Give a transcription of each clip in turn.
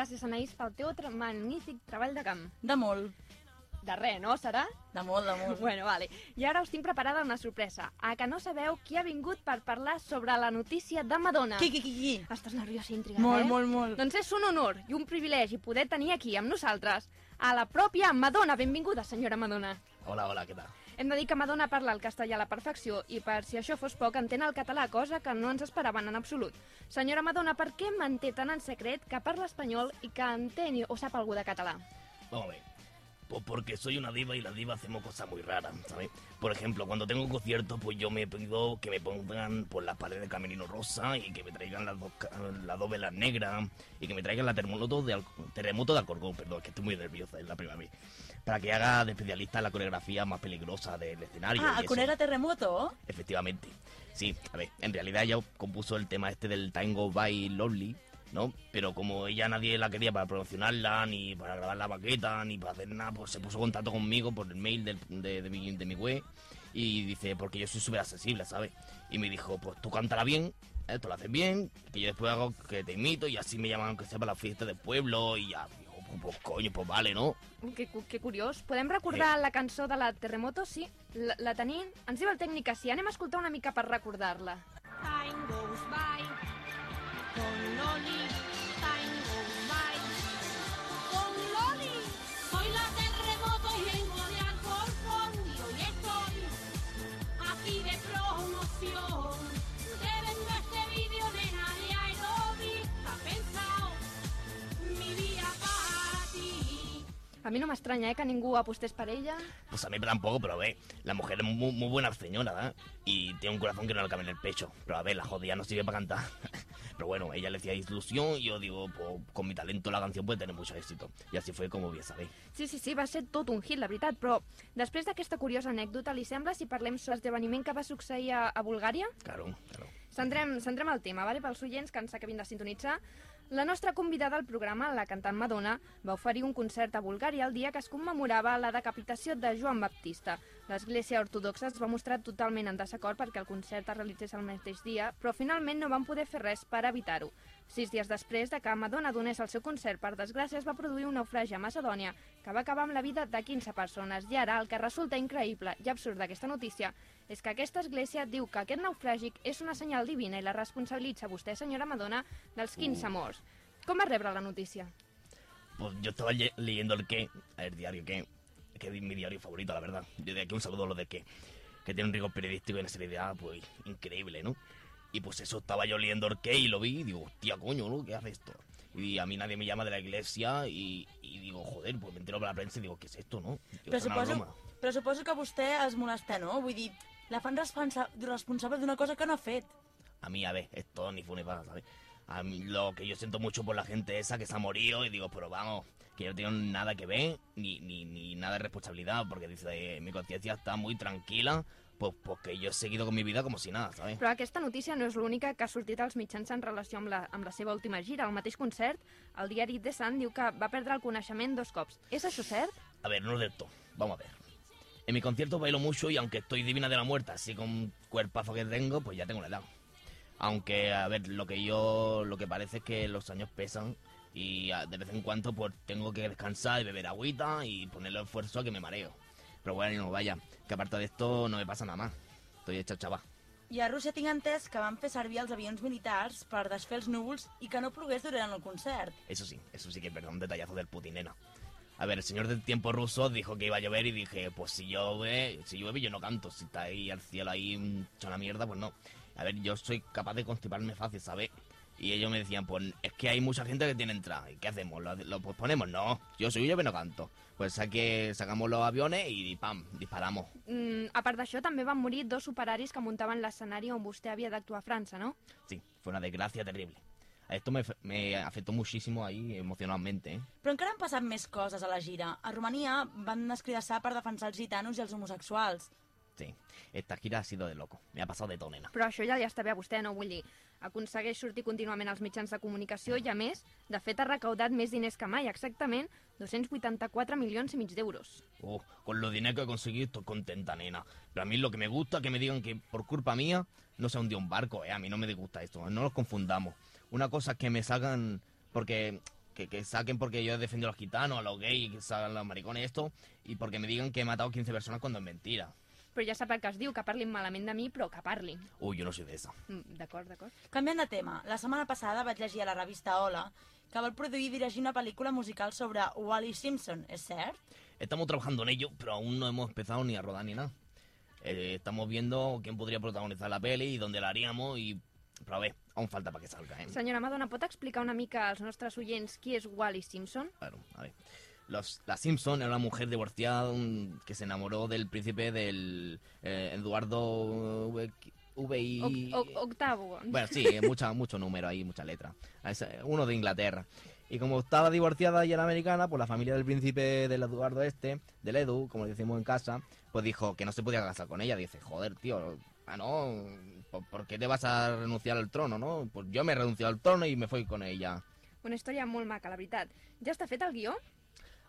Gràcies, Anaïs, pel teu magnífic treball de camp. De molt. De res, no? Serà? De molt, de molt. Bueno, vale. I ara us tinc preparada una sorpresa. A que no sabeu qui ha vingut per parlar sobre la notícia de Madonna. Qui, qui, qui, qui? Estàs nerviós i intrigat, Molt, eh? molt, molt. Doncs és un honor i un privilegi poder tenir aquí amb nosaltres a la pròpia Madonna. Benvinguda, senyora Madonna. Hola, hola, què tal? Hem de dir que Madonna parla el castellà a la perfecció i per si això fos poc entén el català, cosa que no ens esperaven en absolut. Senyora Madonna, per què manté tan en secret que parla espanyol i que entén o sap algú de català? A ver. Pues porque soy una diva y las divas hacemos cosas muy raras, ¿sabes? Por ejemplo, cuando tengo conciertos, pues yo me pido que me pongan por las paredes de camerino rosa y que me traigan las dos, las dos velas negras y que me traigan la terremoto de, terremoto de Alcorcón, perdón, es que estoy muy nerviosa, es la primera vez. Para que haga de especialista la coreografía más peligrosa del escenario. Ah, con era terremoto? Efectivamente. Sí, a ver, en realidad ella compuso el tema este del Tango by Lovely, ¿no? Pero como ella nadie la quería para promocionarla, ni para grabar la baqueta, ni para hacer nada, pues se puso en contacto conmigo por el mail del- de, de mi, de mi web y dice, porque yo soy súper accesible, ¿sabes? Y me dijo, pues tú cántala bien, esto lo haces bien, que yo después hago que te imito y así me llaman aunque sea para la fiesta del pueblo y ya, digo, pues, pues, coño, pues vale, ¿no? Que, que curiós. Podem recordar la cançó de la Terremoto? Sí, la, la tenim. Ens diu el tècnic que sí. Anem a escoltar una mica per recordar-la. Time goes by con Loli. Time goes by con Loli. Soy la terremoto y vengo de Alcorcón y hoy estoy aquí de promoción. Te vendo este vídeo de nadie aeróbic. Ha pensado mi vida para ti. A mi no m'estranya, eh, que ningú apostés per ella. Pues a mí tampoco, pero a ver, la mujer es muy, muy buena señora, ¿verdad? Y tiene un corazón que no le cabe en el pecho. Pero a ver, la jodida no sirve para cantar. Pero bueno, ella le decía ilusión y yo digo, pues con mi talento la canción puede tener mucho éxito. Y así fue como bien sabéis. Sí, sí, sí, va ser tot un hit, la veritat, però després d'aquesta curiosa anècdota, li sembla si parlem sobre l'esdeveniment que va succeir a, a Bulgària? Claro, claro. Centrem, centrem el tema, vale? pels oients que ens acabin de sintonitzar. La nostra convidada al programa, la cantant Madonna, va oferir un concert a Bulgària el dia que es commemorava la decapitació de Joan Baptista. L'Església Ortodoxa es va mostrar totalment en desacord perquè el concert es realitzés el mateix dia, però finalment no van poder fer res per evitar-ho. Sis dies després de que Madonna donés el seu concert, per desgràcia es va produir un naufragi a Macedònia que va acabar amb la vida de 15 persones. I ara el que resulta increïble i absurd d'aquesta notícia és que aquesta església diu que aquest naufràgic és una senyal divina i la responsabilitza vostè, senyora Madonna, dels 15 morts. Com va rebre la notícia? Pues yo estaba le- leyendo el qué, el diario qué, que es mi diario favorito, la verdad. Yo de aquí un saludo a los de qué, que tiene un rigor periodístico y una seriedad, pues, increíble, ¿no? Y pues eso, estaba yo leyendo el qué y lo vi y digo, hostia, coño, ¿no? ¿Qué hace esto? Y a mí nadie me llama de la iglesia y, y digo, joder, pues me entero por la prensa y digo, ¿qué es esto, no? Digo, Però "Es una suposo, broma". però suposo que vostè es molesta, no? Vull dir, la fan responsa responsable d'una cosa que no ha fet. A mí, a ver, esto ni fu ni fa, ¿sabes? A mí lo que yo siento mucho por la gente esa que se ha morido y digo, pero vamos, que yo no tengo nada que ver ni, ni, ni nada de responsabilidad porque dice, eh, mi conciencia está muy tranquila, pues porque yo he seguido con mi vida como si nada, ¿sabes? Però aquesta notícia no és l'única que ha sortit als mitjans en relació amb la, amb la seva última gira. Al mateix concert, el diari The Sun diu que va perdre el coneixement dos cops. És això cert? A ver, no es del todo, vamos a ver. En mi concierto bailo mucho y aunque estoy divina de la muerte, así con cuerpazo que tengo, pues ya tengo la edad. Aunque, a ver, lo que yo, lo que parece es que los años pesan y de vez en cuando pues tengo que descansar y beber agüita y ponerle esfuerzo a que me mareo. Pero bueno, vaya, que aparte de esto no me pasa nada más. Estoy hecho chaval. I a Rússia tinc entès que van fer servir els avions militars per desfer els núvols i que no plogués durant el concert. Eso sí, eso sí que es verdad, un detallazo del putinena. A ver, el señor del tiempo ruso dijo que iba a llover y dije, pues si llueve, si llueve yo no canto, si está ahí al cielo ahí hecho una mierda, pues no. A ver, yo soy capaz de constiparme fácil, ¿sabes? Y ellos me decían, pues es que hay mucha gente que tiene entrada, ¿y qué hacemos? ¿Lo, lo posponemos? No, yo soy llueve no canto. Pues que sacamos los aviones y pam, disparamos. Mm, a part d'això, també van morir dos operaris que muntaven l'escenari on vostè havia d'actuar a França, no? Sí, fue una desgracia terrible. Esto me, me afectó muchísimo ahí emocionalmente, ¿eh? Però encara han passat més coses a la gira. A Romania van escridassar per defensar els gitanos i els homosexuals. Sí, esta gira ha sido de loco. Me ha pasado de todo, nena. Però això ja li està bé a vostè, no? Vull dir, aconsegueix sortir contínuament als mitjans de comunicació i, a més, de fet ha recaudat més diners que mai, exactament 284 milions i mig d'euros. Oh, con los dinero que he conseguido estoy contenta, nena. Pero a mí lo que me gusta es que me digan que por culpa mía no se hundió un barco, eh. A mí no me disgusta esto, no los confundamos. Una cosa es que me salgan... Porque que, que saquen porque yo he defendido a los gitanos, a los gays, que salgan los maricones esto, y porque me digan que he matado 15 personas cuando es mentira. Però ja sap el que es diu, que parlin malament de mi, però que parlin. Uy, yo no soy de esa. Mm, D'acord, d'acord. Canviant de tema, la setmana passada vaig llegir a la revista Hola que vol produir i dirigir una pel·lícula musical sobre Wally Simpson, és cert? Estamos trabajando en ello, pero aún no hemos empezado ni a rodar ni nada. Eh, estamos viendo quién podría protagonizar la peli y dónde la haríamos y... A ver, aún falta para que salga, ¿eh? Senyora Madonna, pot explicar una mica als nostres oients qui és Wally Simpson? Claro, a ver. Los, la Simpson era una mujer divorciada un- que se enamoró del príncipe del eh, Eduardo V- VI... O, o, octavo. Bueno, sí, mucha, mucho número ahí, mucha letra. Es, eh, Uno de Inglaterra. Y como estaba divorciada y era americana, pues la familia del príncipe del Eduardo este, del Edu, como le decimos en casa, pues dijo que no se podía casar con ella. Dice, joder, tío, ah, no, ¿por, qué te vas a renunciar al trono, no? Pues yo me he renunciado al trono y me fui con ella. Una història molt maca, la veritat. Ja està fet el guió?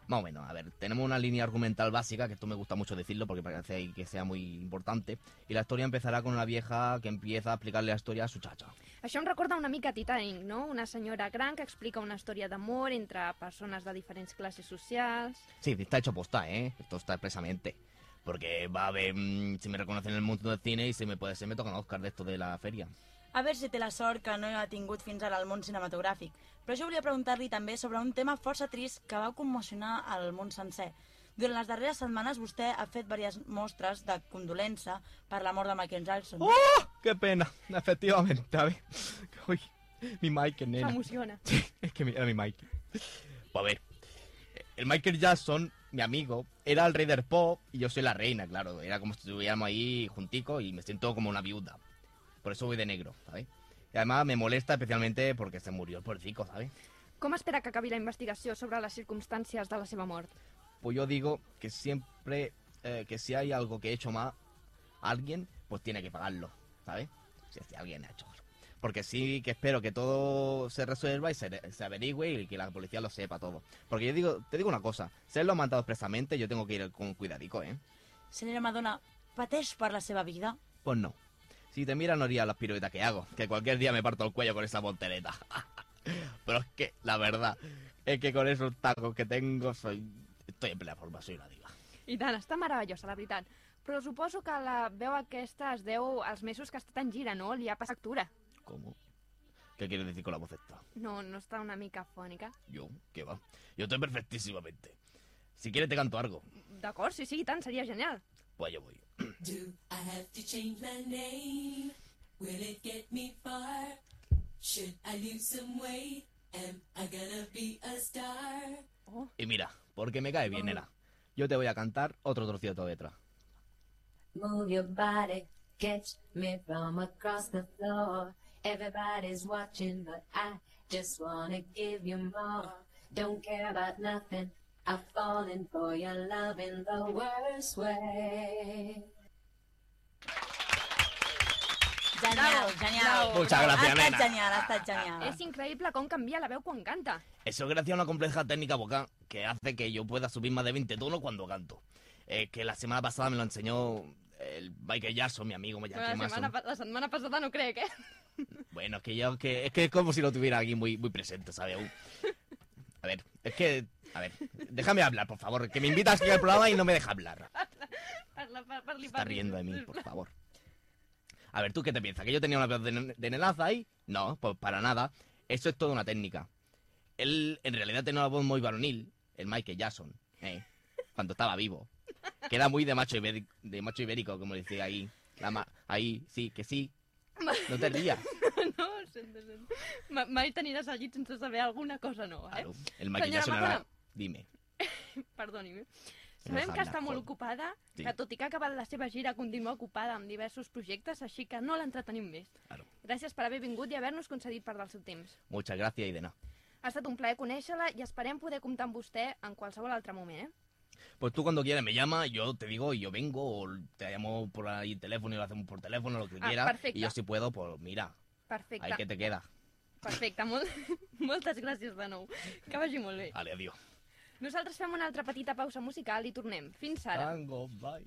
Más o menos, a ver, tenemos una línea argumental básica, que esto me gusta mucho decirlo porque parece que sea muy importante, y la historia empezará con una vieja que empieza a explicarle la historia a su chacha. Això em recorda una mica Titanic, no? Una senyora gran que explica una història d'amor entre persones de diferents classes socials... Sí, está hecho posta, ¿eh? Esto está expresamente. Porque va a ver mm, si me reconocen en el mundo del cine y si me puede ser me tocan Oscar de esto de la feria. A veure si té la sort que no ha tingut fins ara al món cinematogràfic. Però jo volia preguntar-li també sobre un tema força trist que va commocionar el món sencer. Durant les darreres setmanes vostè ha fet diverses mostres de condolença per la mort de Michael Jackson. ¡Oh! ¡Qué pena! Efectivamente, a ver. Uy, mi Michael, nena. S'emociona. Es que mi- era mi Michael. Pues a ver, el Michael Jackson, mi amigo, era el rey del pop y yo soy la reina, claro. Era como si estuviéramos ahí junticos y me siento como una viuda. Por eso voy de negro, ¿sabes? Y además me molesta especialmente porque se murió el puercico, ¿sabes? Com espera que acabi la investigació sobre les circumstàncies de la seva mort? Pues yo digo que siempre, eh, que si hay algo que he hecho mal a alguien, pues tiene que pagarlo, ¿sabes? Si, si alguien ha hecho. Porque sí que espero que todo se resuelva y se, se averigüe y que la policía lo sepa todo. Porque yo digo, te digo una cosa, si él lo ha mandado expresamente, yo tengo que ir con cuidadico, ¿eh? Senyora Madonna, pateix per la seva vida? Pues no. Si te mira no haría las piruetas que hago, que cualquier día me parto el cuello con esa voltereta. Pero es que, la verdad, es que con esos tacos que tengo, soy... Estoy en plena forma, soy una diva. I tant, està meravellosa, la veritat. Però suposo que la veu aquesta es deu als mesos que ha estat en gira, no? Li ha passat factura. ¿Cómo? ¿Qué quieres decir con la voz esta? No, no està una mica fònica. Yo, ¿qué va? Yo estoy perfectísimamente. Si quieres te canto algo. D'acord, sí, sí, i tant, seria genial. Pues yo voy. Do I have to change my name? Will it get me far? Should I lose some weight? Am I gonna be a star? Y mira, porque me cae bien, nena. Yo te voy a cantar otro trocito de detrás. Move your body, catch me from across the floor. Everybody's watching, but I just wanna give you more. Don't care about nothing. I've fallen for your love in the worst way. Genial, genial. Muchas gracias, nena. genial, estat genial. És increïble com canvia la veu quan canta. Eso es gracias a una compleja técnica vocal que hace que yo pueda subir más de 20 tonos cuando canto. Eh, que la semana pasada me lo enseñó el Michael Jackson, mi amigo La Michael setmana, Jackson. pa- la setmana passada no crec, eh? Bueno, es que yo que, es que es como si lo tuviera aquí muy, muy presente, ¿sabes? A ver, es que... A ver, déjame hablar, por favor. Que me invitas aquí al programa y no me deja hablar. Parla, Está riendo de mí, por favor. A ver, ¿tú qué te piensas? ¿Que yo tenía una de, de nenaza ahí? No, pues para nada. Eso es toda una técnica. Él en realidad tenía una voz muy varonil, el Michael Jackson, ¿eh? cuando estaba vivo. Que era muy de macho ibérico, de macho ibérico como decía ahí. La ma- ahí, sí, que sí. No te rías. No, sento, sento. Ma- Mai t'aniràs al llit sense saber alguna cosa nova, eh? Claro, el Señora Jackson era... Madonna. Dime. Perdoni'm. Sabem que està molt ocupada, Sí. que tot i que ha acabat la seva gira continua ocupada amb diversos projectes, així que no l'entretenim més. Claro. Gràcies per haver vingut i haver-nos concedit part del seu temps. Muchas gracias y de nada. Ha estat un plaer conèixer-la i esperem poder comptar amb vostè en qualsevol altre moment, eh? Pues tú cuando quieras me llamas, yo te digo y yo vengo, o te llamo por ahí teléfono y lo hacemos por teléfono, lo que Ah, quieras. perfecte. Y yo si puedo, pues mira, Perfecte. ahí que te queda. Perfecte, molt... moltes gràcies de nou. Que vagi molt bé. Vale, adiós. Nosaltres fem una altra petita pausa musical i tornem. Fins ara. Tango, bye.